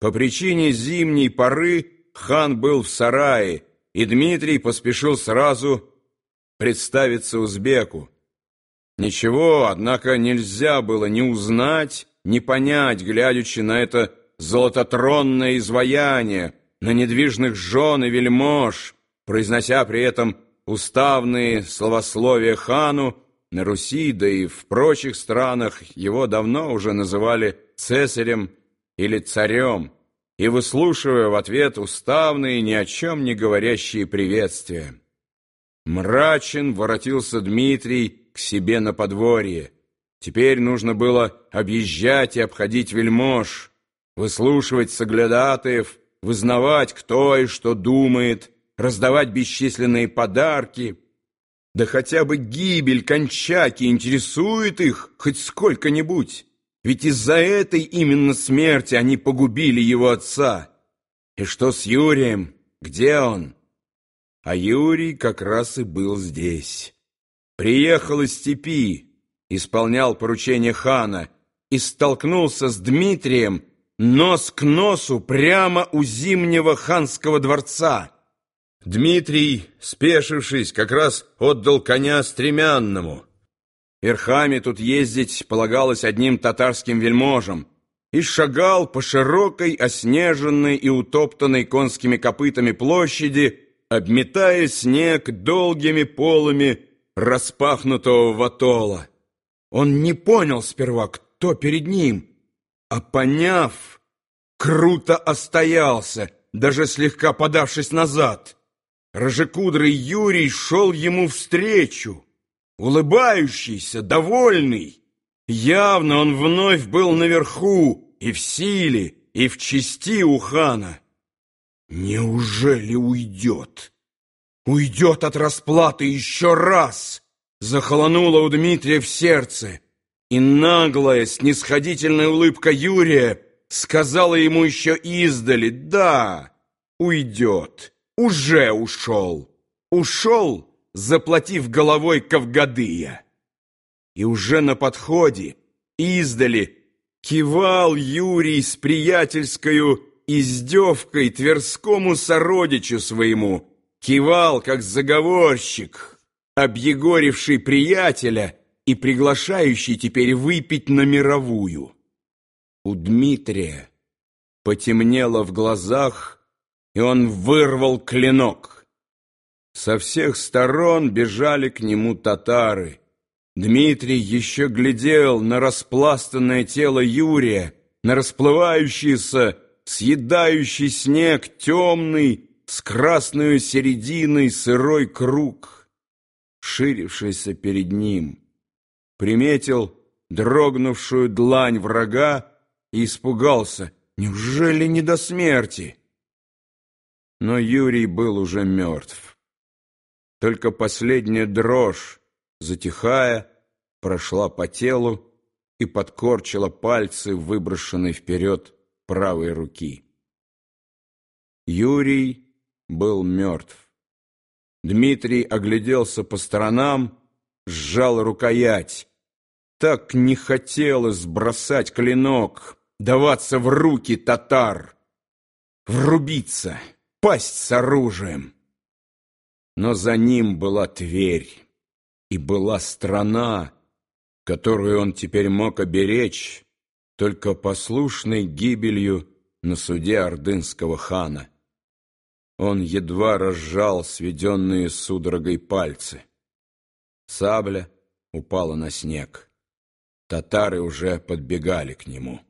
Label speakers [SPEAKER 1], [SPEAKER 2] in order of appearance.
[SPEAKER 1] По причине зимней поры хан был в сарае, и Дмитрий поспешил сразу представиться узбеку. Ничего, однако, нельзя было ни узнать, ни понять, глядячи на это золототронное изваяние, на недвижных жен и вельмож, произнося при этом уставные словословия хану, на Руси, да и в прочих странах его давно уже называли цесарем или царем, и выслушивая в ответ уставные, ни о чем не говорящие приветствия. Мрачен воротился Дмитрий к себе на подворье. Теперь нужно было объезжать и обходить вельмож, выслушивать соглядатаев, вызнавать, кто и что думает, раздавать бесчисленные подарки. Да хотя бы гибель Кончаки интересует их хоть сколько-нибудь. Ведь из-за этой именно смерти они погубили его отца. И что с Юрием? Где он? А Юрий как раз и был здесь. Приехал из степи, исполнял поручение хана и столкнулся с Дмитрием нос к носу прямо у зимнего ханского дворца. Дмитрий, спешившись, как раз отдал коня стремянному. Верхами тут ездить полагалось одним татарским вельможам, и шагал по широкой, оснеженной и утоптанной конскими копытами площади, обметая снег долгими полами распахнутого ватола. Он не понял сперва, кто перед ним, а поняв, круто остоялся, даже слегка подавшись назад. Рожекудрый Юрий шел ему встречу, улыбающийся, довольный. Явно он вновь был наверху и в силе, и в чести у хана. Неужели уйдет? Уйдет от расплаты еще раз! Захолонуло у Дмитрия в сердце, и наглая, снисходительная улыбка Юрия сказала ему еще издали «Да, уйдет, уже ушел, ушел, заплатив головой Кавгадыя». И уже на подходе, издали, кивал Юрий с приятельскою издевкой Тверскому сородичу своему, кивал, как заговорщик, объегоривший приятеля и приглашающий теперь выпить на мировую. У Дмитрия потемнело в глазах, и он вырвал клинок. Со всех сторон бежали к нему татары. Дмитрий еще глядел на распластанное тело Юрия, на расплывающийся, съедающий снег, темный, с красной серединой сырой круг, ширившийся перед ним. Приметил дрогнувшую длань врага, и испугался. Неужели не до смерти? Но Юрий был уже мертв. Только последняя дрожь, затихая, прошла по телу и подкорчила пальцы, выброшенной вперед правой руки. Юрий был мертв. Дмитрий огляделся по сторонам, сжал рукоять. Так не хотелось бросать клинок, даваться в руки татар, врубиться, пасть с оружием. Но за ним была Тверь, и была страна, которую он теперь мог оберечь только послушной гибелью на суде ордынского хана. Он едва разжал сведенные судорогой пальцы. Сабля упала на снег. Татары уже подбегали к нему.